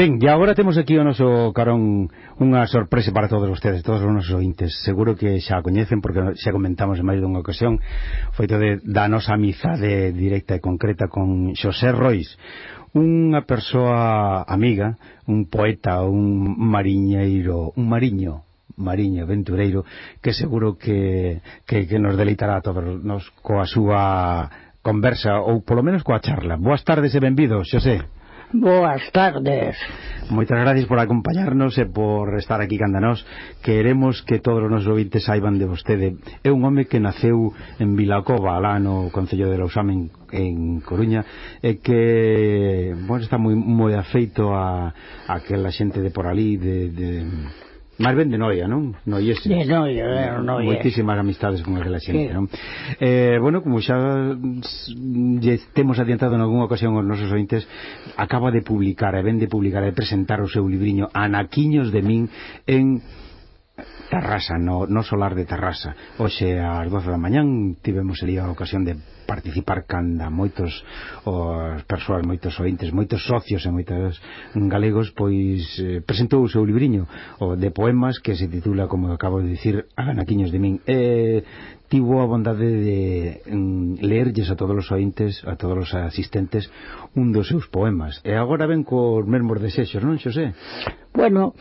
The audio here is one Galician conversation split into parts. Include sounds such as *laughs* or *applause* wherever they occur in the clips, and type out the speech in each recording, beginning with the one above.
Ben, e agora temos aquí o noso carón unha sorpresa para todos vostedes, todos os nosos ointes. Seguro que xa a coñecen porque xa comentamos en máis dunha ocasión feito de, da nosa amizade directa e concreta con Xosé Rois, unha persoa amiga, un poeta, un mariñeiro, un mariño, mariño aventureiro que seguro que, que, que nos deleitará a todos nos coa súa conversa ou polo menos coa charla. Boas tardes e benvidos, Xosé. Boas tardes. Moitas gracias por acompañarnos e por estar aquí canda nós. Queremos que todos os nosos ouvintes saiban de vostede. É un home que naceu en Vilacova, lá no Concello de Lausamen, en Coruña, e que bueno, está moi, moi afeito a, a aquela xente de por ali, de, de Máis ben de Noia, non? Noiese. De Noia, de Noia. Moitísimas amistades con aquela xente, sí. non? Eh, bueno, como xa lle temos adiantado en algunha ocasión aos nosos ointes, acaba de publicar, e ben de publicar e presentar o seu libriño Anaquiños de min en Tarrasa, no, no solar de Tarrasa. Oxe, ás 12 da mañán tivemos ali a ocasión de participar canda moitos os persoas, moitos ointes, moitos socios e moitos galegos, pois eh, presentou o seu libriño o de poemas que se titula, como acabo de dicir, Aganaquiños de min. Eh, tivo a bondade de mm, leerlles a todos os ointes, a todos os asistentes, un dos seus poemas. E agora ven cos mesmos desexos, non, Xosé? Bueno,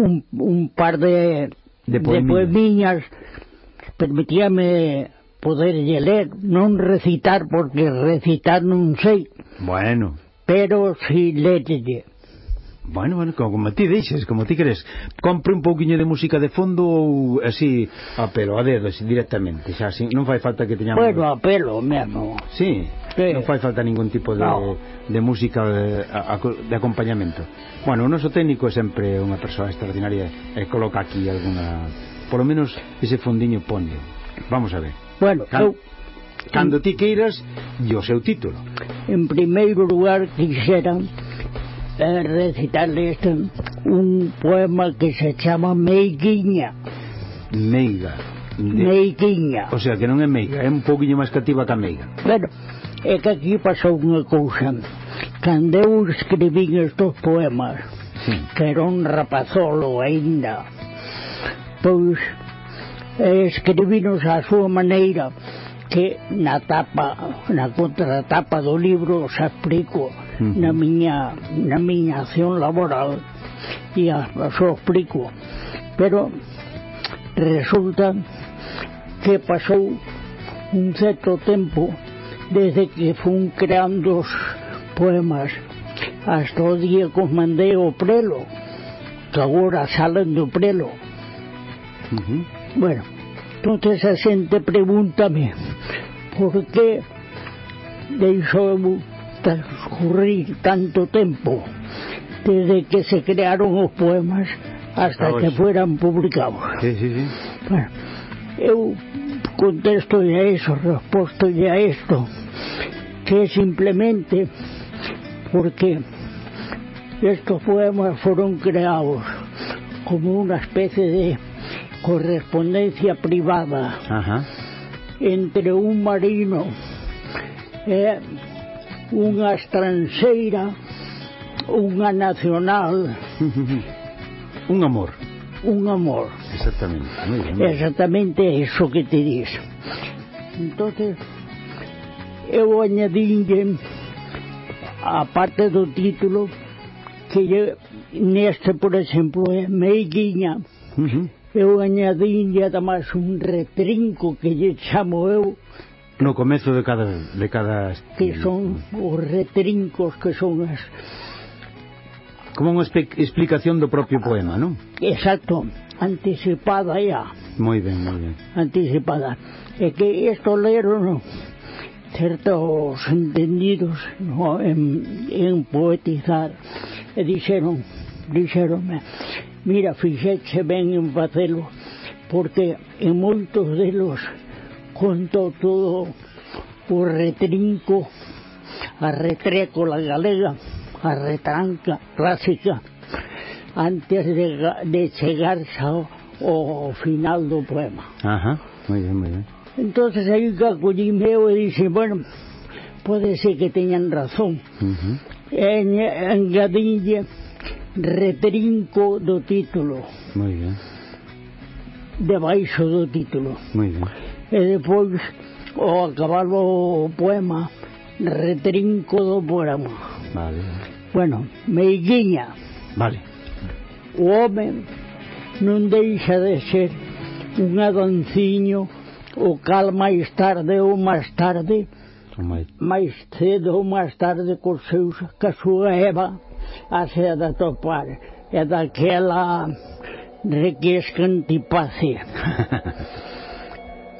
un, un par de, de, poemiñas. de poemiñas permitíame poder ler, non recitar, porque recitar non sei. Bueno. Pero si lerlle. Bueno, bueno, como, como ti deixes, como ti queres. Compre un pouquiño de música de fondo ou así, a pelo, a dedos directamente, xa, sin, non fai falta que teñamos Bueno, a pelo mesmo sí, sí, non fai falta ningún tipo de, no. de música eh, de, a, de acompañamento Bueno, o noso técnico é sempre unha persoa extraordinaria E coloca aquí alguna, polo menos ese fondiño ponio Vamos a ver Bueno, Can, eu... Cando ti queiras e o seu título. En primeiro lugar, quixera eh, este un poema que se chama Meiguiña. Meiga. De... meiguiña. O sea, que non é meiga, é un pouquinho máis cativa que a meiga. Bueno, é que aquí pasou unha cousa. Cando eu escribín estes poemas, sí. que era un rapazolo aínda, pois escribinos a súa maneira que na tapa, na contratapa do libro os explico mm. na miña, na miña acción laboral e as, as explico pero resulta que pasou un certo tempo desde que fun creando os poemas hasta o día que os mandei o prelo que agora salen do prelo uh -huh. Bueno, entonces a xente pregúntame por que deixou transcurrir tanto tempo desde que se crearon os poemas hasta ah, que fueran publicados. Sí, sí, sí. Bueno, eu contesto a eso, resposto a esto, que simplemente porque estos poemas fueron creados como una especie de correspondencia privada Ajá. entre un marino e unha estranxeira, unha nacional. *laughs* un amor. Un amor. Exactamente. Muy bien, Exactamente eso que te dis. Entonces, eu añadinlle a parte do título que lle, neste, por exemplo, é eh, Meiguinha. Uh -huh eu añadínlle además un retrinco que lle chamo eu no comezo de cada de cada que son os retrincos que son as como unha explicación do propio poema, non? Exacto, anticipada ya. Moi ben, moi ben. Anticipada. É que isto leron certos entendidos no, en, en poetizar e dixeron, dixeronme mira, fixeche ben en facelo, porque en moitos delos conto todo o retrinco, a retrécola galega, a retranca clásica, antes de, de chegarse ao, ao final do poema. Ajá, moi ben, moi ben. Entonces aí que acollí meu e dixe, bueno, pode ser que teñan razón. Uh -huh. En, en Gadinlle, retrinco do título. Moi ben. Debaixo do título. Moi ben. E depois, ao acabar o poema, retrinco do poema. Vale. Bueno, Meiguinha. Vale. O home non deixa de ser un agonciño o cal máis tarde ou máis tarde máis cedo ou máis tarde cos seus, ca súa Eva a asioita topaan. Ja ta daquela requiescan *laughs* tipacia.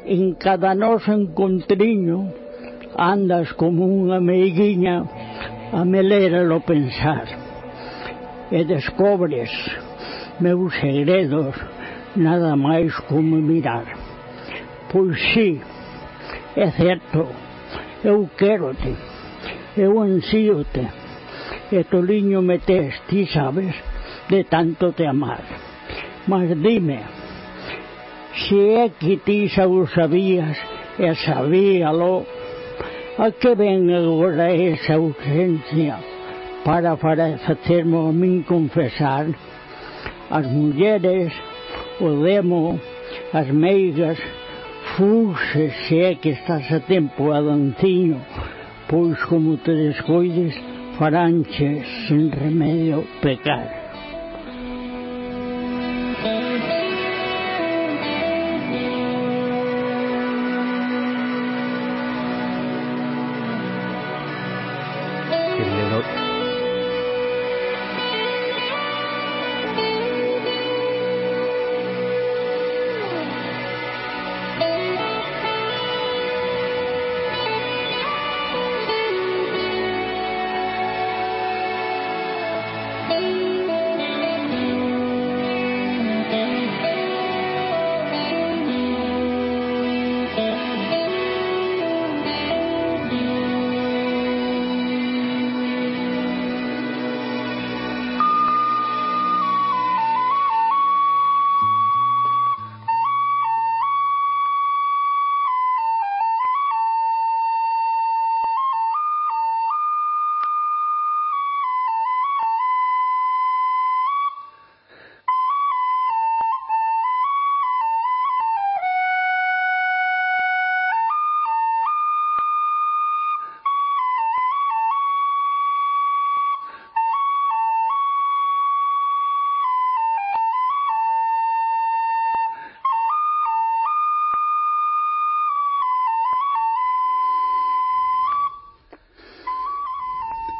en cada noso encontriño andas como unha meiguiña a meléralo pensar e descobres meus segredos nada máis como mirar. Pois sí, é certo, eu quero-te, eu ansío te que toliño metes, ti sabes, de tanto te amar. Mas dime, se é que ti xa o sabías e sabíalo, a que ven agora esa ausencia para facerme a min confesar as mulleres, o demo, as meigas, fuxe se é que estás a tempo, Adancinho, pois como te descoides, faranche sin remedio pecar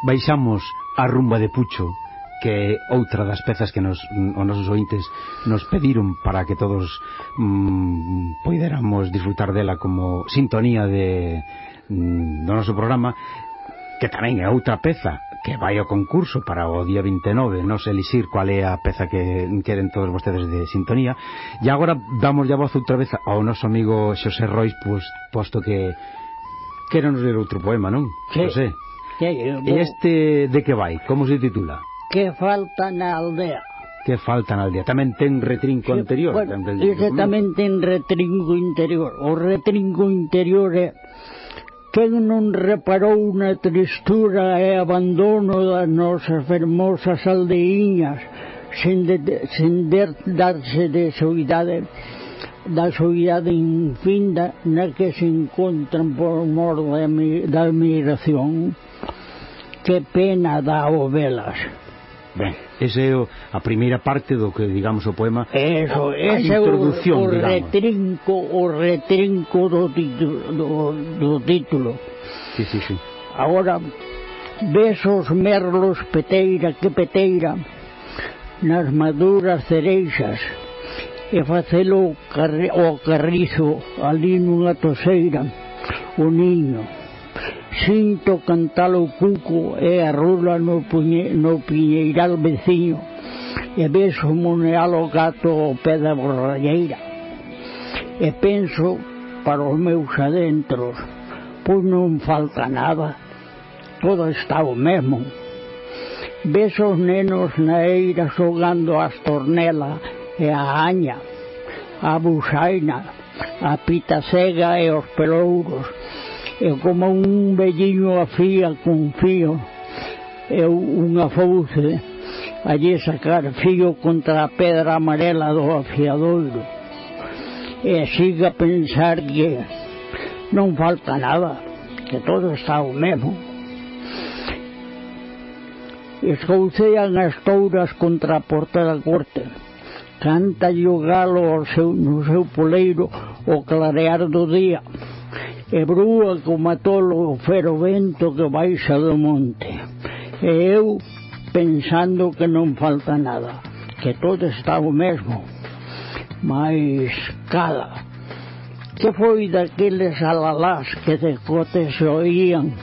baixamos a rumba de Pucho que é outra das pezas que nos, os nosos ointes nos pediron para que todos mm, poidéramos disfrutar dela como sintonía de, mm, do noso programa que tamén é outra peza que vai ao concurso para o día 29 non elixir cual é a peza que queren todos vostedes de sintonía e agora damos a voz outra vez ao noso amigo Xosé Rois pois, posto que quero nos ler outro poema, non? Que? Que, eh, e este de que vai? Como se titula? Que falta na aldea que falta na aldea. Tamén ten retrinco que, anterior. Bueno, tamén, ese tamén ten retrinco interior. O retrinco interior é quen non reparou na tristura e abandono das nosas fermosas aldeiñas sen, de, sen de darse de soidade da soidade infinda na que se encontran por mor da, da migración que pena dá o velas. Ben, ese é o, a primeira parte do que, digamos, o poema... Eso, a, a ese é o, o digamos. retrinco, o retrinco do, título, do, do título. Sí, sí, sí. Agora, ves os merlos peteira que peteira nas maduras cereixas e facelo o carrizo ali nunha toseira o niño xinto cantalo cuco e a rula no, puñe, no piñeiral veciño e vexo o gato ao pé da borralleira. E penso para os meus adentros, pois non falta nada, todo está o mesmo. Vexo os nenos na eira xogando as tornela e a aña, a busaina, a pita cega e os pelouros, Eu como un velliño afía con fío, eu unha fouce, allí sacar fío contra a pedra amarela do afiadoiro. E siga a pensar que non falta nada, que todo está o mesmo. Escoucean as touras contra a porta da corte. Canta o galo ao seu, no seu poleiro o clarear do día e brúa que o matou o fero vento que baixa do monte. E eu pensando que non falta nada, que todo está o mesmo. Mas cala, que foi daqueles alalás que de cotes oían?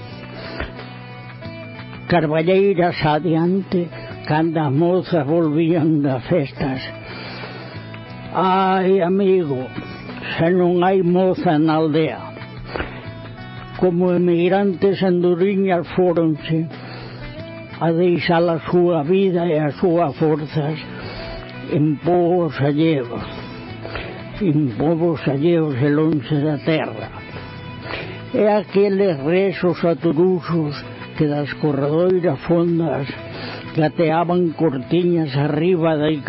Carballeiras adiante, cando as mozas volvían das festas. Ai, amigo, se non hai moza na aldea, como emigrantes andoriñas foronse a deixar a súa vida e as súas forzas en povos alleos en povos alleos e longe da terra. E aqueles rezos aturusos que das corredoiras fondas gateaban cortiñas arriba de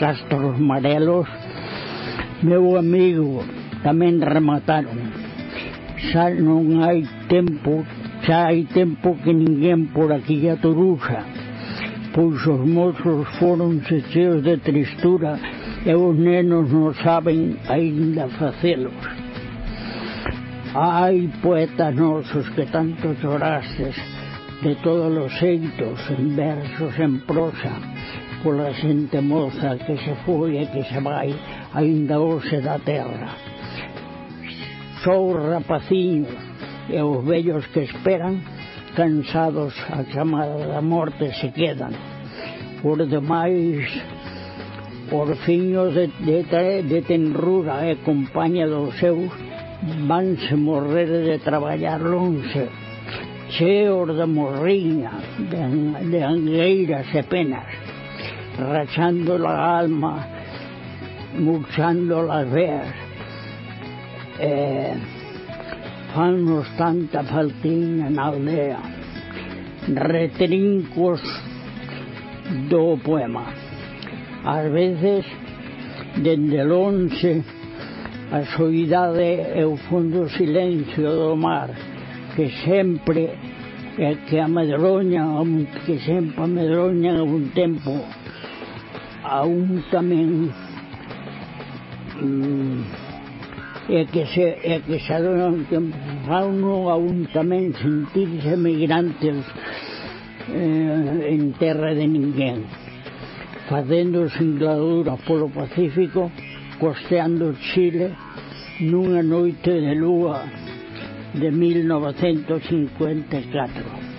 castros marelos meu amigo tamén remataron. Xa non hai tempo, xa hai tempo que ninguén por aquí atoruxa, pois os mozos foron cheos de tristura e os nenos non saben aínda facelos. Ai, poetas nosos que tanto chorastes de todos os xeitos, en versos, en prosa, pola xente moza que se foi e que se vai aínda hoxe da terra só os rapaciños e os vellos que esperan cansados a chamada da morte se quedan. Por demais, orfiños de, de, de tenrura e compañía dos seus vanse morrer de traballar longe, cheos de morriña, de, de angueiras e penas, rachando a alma, murchando las veas, Eh, fanos tanta faltiña na aldea. Retrincos do poema. Ás veces dende lonxe a soidade e o fondo silencio do mar que sempre e que amedroña que sempre amedroñan a un tempo a un tamén mm, e que, se, e que xa fauno aún un tamén sentirse migrantes eh, en terra de ninguén. Facendo singladura polo Pacífico costeando Chile nunha noite de lúa de 1954